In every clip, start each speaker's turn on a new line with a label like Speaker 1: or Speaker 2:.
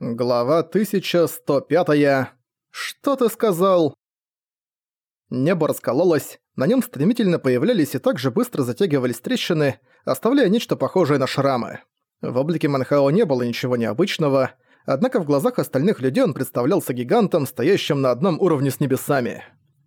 Speaker 1: Глава 1105. Что ты сказал? Небо раскололось, на нем стремительно появлялись и также быстро затягивались трещины, оставляя нечто похожее на шрамы. В облике Манхао не было ничего необычного, однако в глазах остальных людей он представлялся гигантом, стоящим на одном уровне с небесами.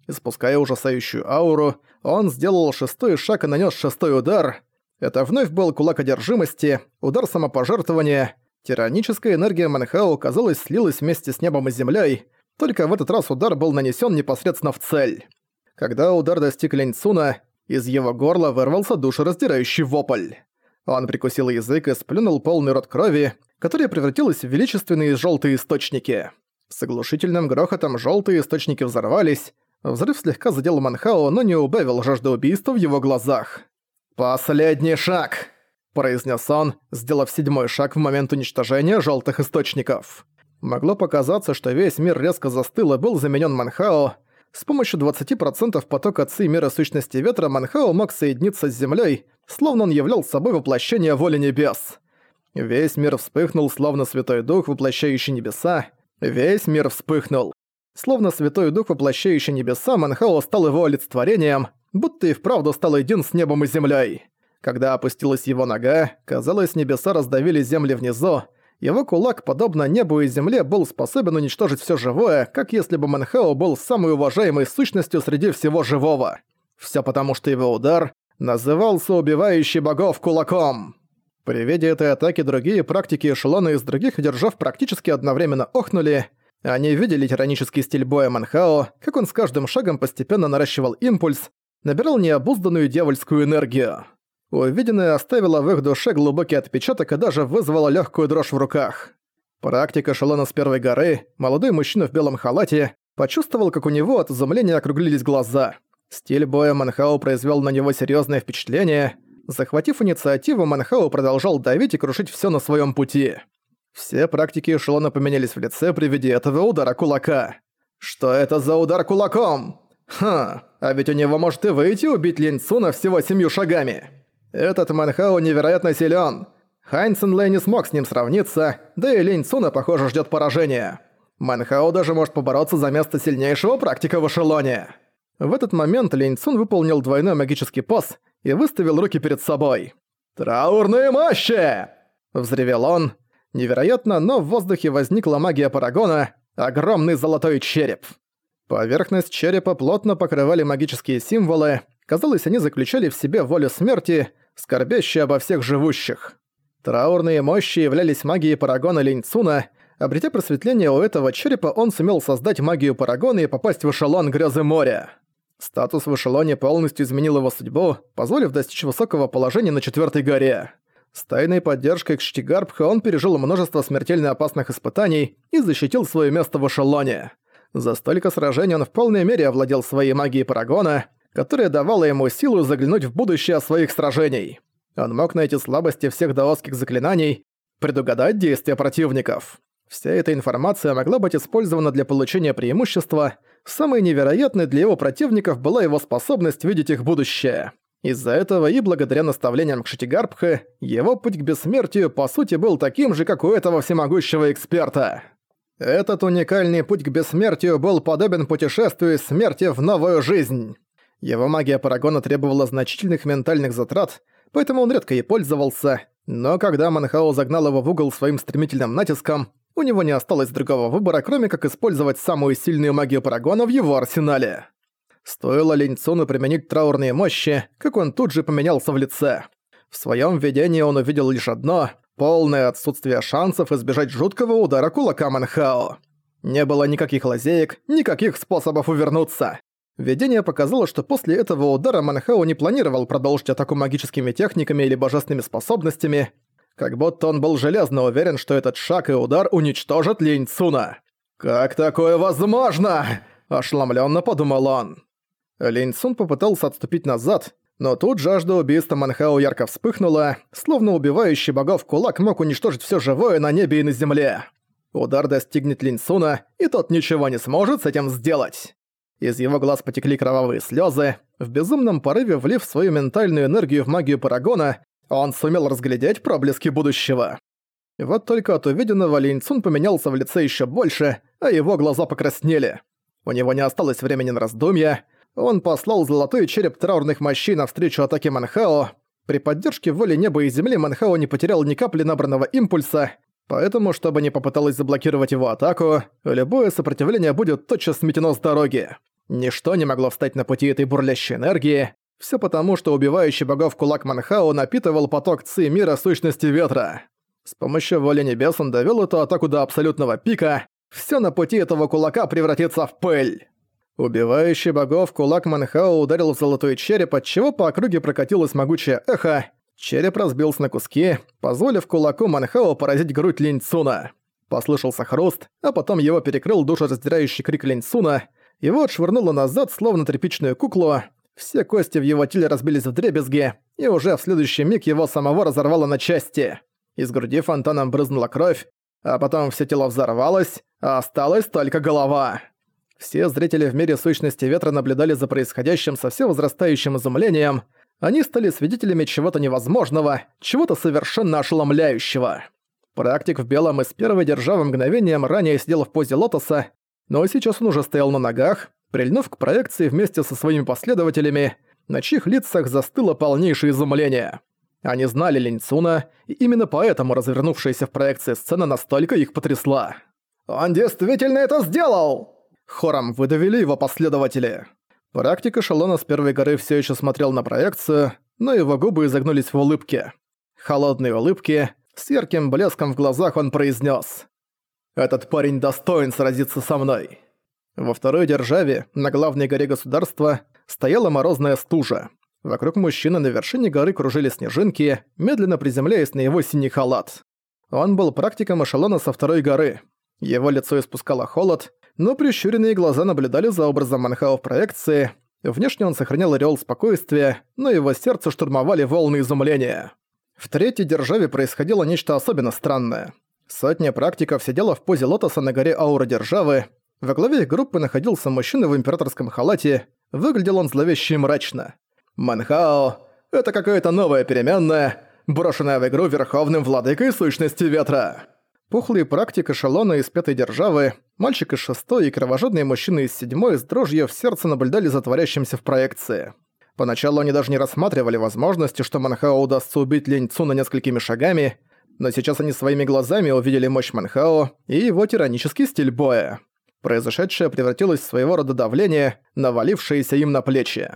Speaker 1: Испуская ужасающую ауру, он сделал шестой шаг и нанес шестой удар. Это вновь был кулак одержимости, удар самопожертвования — Тираническая энергия Манхао, казалось, слилась вместе с небом и землей, только в этот раз удар был нанесен непосредственно в цель. Когда удар достиг Ленцуна, из его горла вырвался душераздирающий вопль. Он прикусил язык и сплюнул полный рот крови, которая превратилась в величественные желтые источники. С оглушительным грохотом желтые источники взорвались, взрыв слегка задел Манхао, но не убавил жажды убийства в его глазах. «Последний шаг!» Произнес он, сделав седьмой шаг в момент уничтожения желтых источников. Могло показаться, что весь мир резко застыл и был заменен Манхао. С помощью 20% потока Ци мира сущности ветра Манхао мог соединиться с Землей, словно он являл собой воплощение воли небес. Весь мир вспыхнул, словно Святой Дух, воплощающий небеса. Весь мир вспыхнул. Словно Святой Дух, воплощающий небеса, Манхао стал его олицетворением, будто и вправду стал един с небом и землей. Когда опустилась его нога, казалось, небеса раздавили земли внизу. Его кулак, подобно небу и земле, был способен уничтожить все живое, как если бы Манхао был самой уважаемой сущностью среди всего живого. Все потому, что его удар назывался «убивающий богов кулаком». При виде этой атаки другие практики эшелона из других держав практически одновременно охнули. Они видели тиранический стиль боя Манхао, как он с каждым шагом постепенно наращивал импульс, набирал необузданную дьявольскую энергию. Увиденное оставило в их душе глубокий отпечаток и даже вызвало легкую дрожь в руках. Практика эшелона с первой горы, молодой мужчина в белом халате, почувствовал, как у него от изумления округлились глаза. Стиль боя Манхао произвел на него серьезное впечатление. Захватив инициативу, Манхао продолжал давить и крушить все на своем пути. Все практики эшелона поменялись в лице при виде этого удара кулака. «Что это за удар кулаком?» «Ха, а ведь у него может и выйти убить Линцуна всего семью шагами!» Этот Манхау невероятно силен. Хайнсен Лэй не смог с ним сравниться, да и Линь Цуна, похоже, ждет поражения. Манхау даже может побороться за место сильнейшего практика в эшелоне. В этот момент Линь Цун выполнил двойной магический пас и выставил руки перед собой. «Траурные мощи!» – взревел он. Невероятно, но в воздухе возникла магия Парагона – огромный золотой череп. Поверхность черепа плотно покрывали магические символы, казалось, они заключали в себе волю смерти – скорбящий обо всех живущих. Траурные мощи являлись магией Парагона Линьцуна, обретя просветление у этого черепа, он сумел создать магию Парагона и попасть в эшелон Грязы моря. Статус в эшелоне полностью изменил его судьбу, позволив достичь высокого положения на четвертой горе. С тайной поддержкой Кштигарбха он пережил множество смертельно опасных испытаний и защитил свое место в эшелоне. За столько сражений он в полной мере овладел своей магией Парагона, которая давала ему силу заглянуть в будущее своих сражений. Он мог найти слабости всех даосских заклинаний, предугадать действия противников. Вся эта информация могла быть использована для получения преимущества, самой невероятной для его противников была его способность видеть их будущее. Из-за этого и благодаря наставлениям Кшитигарбха, его путь к бессмертию по сути был таким же, как у этого всемогущего эксперта. Этот уникальный путь к бессмертию был подобен путешествию смерти в новую жизнь. Его магия Парагона требовала значительных ментальных затрат, поэтому он редко ей пользовался, но когда Манхао загнал его в угол своим стремительным натиском, у него не осталось другого выбора, кроме как использовать самую сильную магию Парагона в его арсенале. Стоило Линьцуну применить траурные мощи, как он тут же поменялся в лице. В своем видении он увидел лишь одно — полное отсутствие шансов избежать жуткого удара кулака Манхао. Не было никаких лазеек, никаких способов увернуться. Видение показало, что после этого удара Манхау не планировал продолжить атаку магическими техниками или божественными способностями, как будто он был железно уверен, что этот шаг и удар уничтожат Линь Цуна. «Как такое возможно?» – ошеломленно подумал он. Линь Цун попытался отступить назад, но тут жажда убийства Манхау ярко вспыхнула, словно убивающий богов кулак мог уничтожить все живое на небе и на земле. Удар достигнет Линь Цуна, и тот ничего не сможет с этим сделать. Из его глаз потекли кровавые слезы. В безумном порыве влив свою ментальную энергию в магию Парагона, он сумел разглядеть проблески будущего. Вот только от увиденного Линь Цун поменялся в лице еще больше, а его глаза покраснели. У него не осталось времени на раздумья. Он послал золотой череп траурных мощей навстречу атаке Манхао. При поддержке воли неба и земли Манхао не потерял ни капли набранного импульса, поэтому, чтобы не попыталась заблокировать его атаку, любое сопротивление будет тотчас сметено с дороги. Ничто не могло встать на пути этой бурлящей энергии. Все потому, что убивающий богов кулак Манхао напитывал поток ци мира сущности ветра. С помощью воли небес он довел эту атаку до абсолютного пика. Все на пути этого кулака превратится в пыль. Убивающий богов кулак Манхао ударил в золотой череп, от чего по округе прокатилось могучее эхо. Череп разбился на куски, позволив кулаку Манхао поразить грудь Линьцуна. Послышался хруст, а потом его перекрыл душераздирающий крик Линьцуна. Его отшвырнуло назад, словно тряпичную куклу. Все кости в его теле разбились в дребезги, и уже в следующий миг его самого разорвало на части. Из груди фонтаном брызнула кровь, а потом все тело взорвалось, а осталась только голова. Все зрители в мире сущности ветра наблюдали за происходящим со все возрастающим изумлением. Они стали свидетелями чего-то невозможного, чего-то совершенно ошеломляющего. Практик в белом из первой державы мгновением ранее сидел в позе лотоса, но сейчас он уже стоял на ногах, прильнув к проекции вместе со своими последователями, на чьих лицах застыло полнейшее изумление. Они знали Линьцуна, и именно поэтому развернувшаяся в проекции сцена настолько их потрясла. «Он действительно это сделал!» Хором выдавили его последователи. Практик эшелона с первой горы все еще смотрел на проекцию, но его губы изогнулись в улыбке. Холодные улыбки, с ярким блеском в глазах он произнес: «Этот парень достоин сразиться со мной». Во второй державе, на главной горе государства, стояла морозная стужа. Вокруг мужчины на вершине горы кружили снежинки, медленно приземляясь на его синий халат. Он был практиком эшелона со второй горы. Его лицо испускало холод, но прищуренные глаза наблюдали за образом Манхао в проекции. Внешне он сохранял ореол спокойствия, но его сердце штурмовали волны изумления. В третьей державе происходило нечто особенно странное. Сотня практиков сидела в позе лотоса на горе Аура Державы. Во главе группы находился мужчина в императорском халате. Выглядел он зловеще и мрачно. «Манхао — это какая-то новая переменная, брошенная в игру верховным владыкой сущности ветра». Пухлый практик эшелона из пятой державы, мальчик из шестой и кровожадный мужчина из седьмой с дрожью в сердце наблюдали за творящимся в проекции. Поначалу они даже не рассматривали возможности, что Манхао удастся убить Лень Цуна несколькими шагами, но сейчас они своими глазами увидели мощь Манхао и его тиранический стиль боя. Произошедшее превратилось в своего рода давление, навалившееся им на плечи.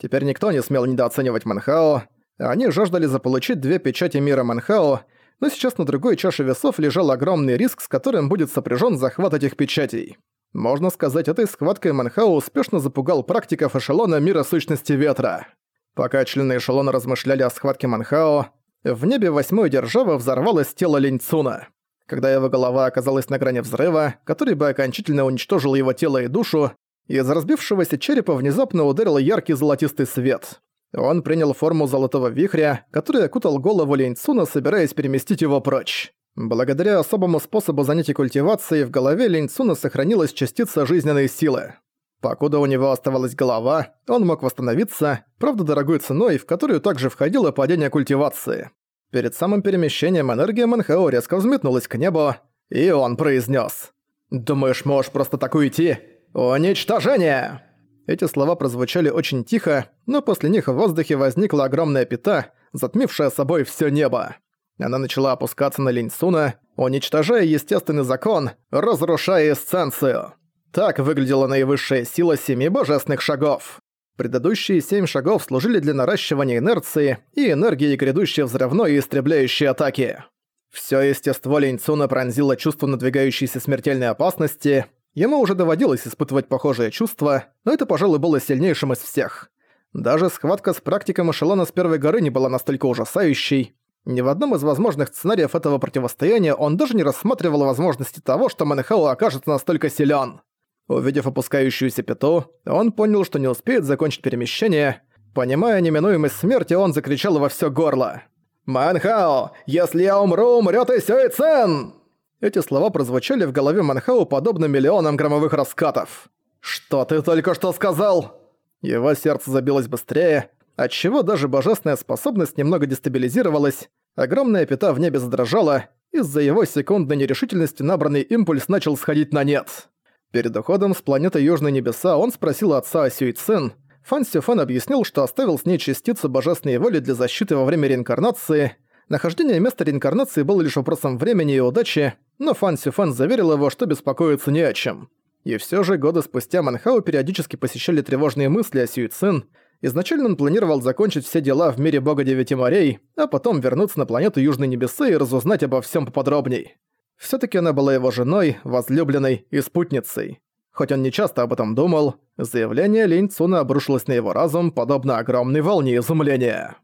Speaker 1: Теперь никто не смел недооценивать Манхао, они жаждали заполучить две печати мира Манхао — но сейчас на другой чаше весов лежал огромный риск, с которым будет сопряжен захват этих печатей. Можно сказать, этой схваткой Манхау успешно запугал практиков эшелона мира сущности ветра. Пока члены эшелона размышляли о схватке Манхао, в небе восьмой державы взорвалось тело Линьцуна. Когда его голова оказалась на грани взрыва, который бы окончательно уничтожил его тело и душу, из разбившегося черепа внезапно ударил яркий золотистый свет. Он принял форму золотого вихря, который окутал голову Линьцуна, собираясь переместить его прочь. Благодаря особому способу занятий культивацией в голове Линьцуна сохранилась частица жизненной силы. Покуда у него оставалась голова, он мог восстановиться, правда дорогой ценой, в которую также входило падение культивации. Перед самым перемещением энергия Манхао резко взметнулась к небу, и он произнес: «Думаешь, можешь просто так уйти? Уничтожение!» Эти слова прозвучали очень тихо, но после них в воздухе возникла огромная пята, затмившая собой все небо. Она начала опускаться на Линьсуна, уничтожая естественный закон, разрушая эссенцию. Так выглядела наивысшая сила семи божественных шагов. Предыдущие семь шагов служили для наращивания инерции и энергии грядущей взрывной и истребляющей атаки. Всё естество Линьцуна пронзило чувство надвигающейся смертельной опасности, Ему уже доводилось испытывать похожие чувства, но это, пожалуй, было сильнейшим из всех. Даже схватка с практиком эшелона с первой горы не была настолько ужасающей. Ни в одном из возможных сценариев этого противостояния он даже не рассматривал возможности того, что Манехао окажется настолько силен. Увидев опускающуюся пяту, он понял, что не успеет закончить перемещение. Понимая неминуемость смерти, он закричал во всё горло. «Манхао, если я умру, умрёт и Сюэцен!» Эти слова прозвучали в голове Манхау подобно миллионам громовых раскатов. «Что ты только что сказал?» Его сердце забилось быстрее, отчего даже божественная способность немного дестабилизировалась, огромная пята в небе задрожала, Из-за его секундной нерешительности набранный импульс начал сходить на нет. Перед уходом с планеты Южные Небеса он спросил отца о Сюйцен. Фан Сюфан объяснил, что оставил с ней частицу божественной воли для защиты во время реинкарнации. Нахождение места реинкарнации было лишь вопросом времени и удачи, но Фан Сюфан заверил его, что беспокоиться не о чем. И все же годы спустя Манхау периодически посещали тревожные мысли о Сюйцин. Изначально он планировал закончить все дела в мире бога Девяти морей, а потом вернуться на планету Южные Небеса и разузнать обо всем поподробней. Все таки она была его женой, возлюбленной и спутницей. Хоть он не часто об этом думал, заявление Линь Цуна обрушилось на его разум, подобно огромной волне изумления.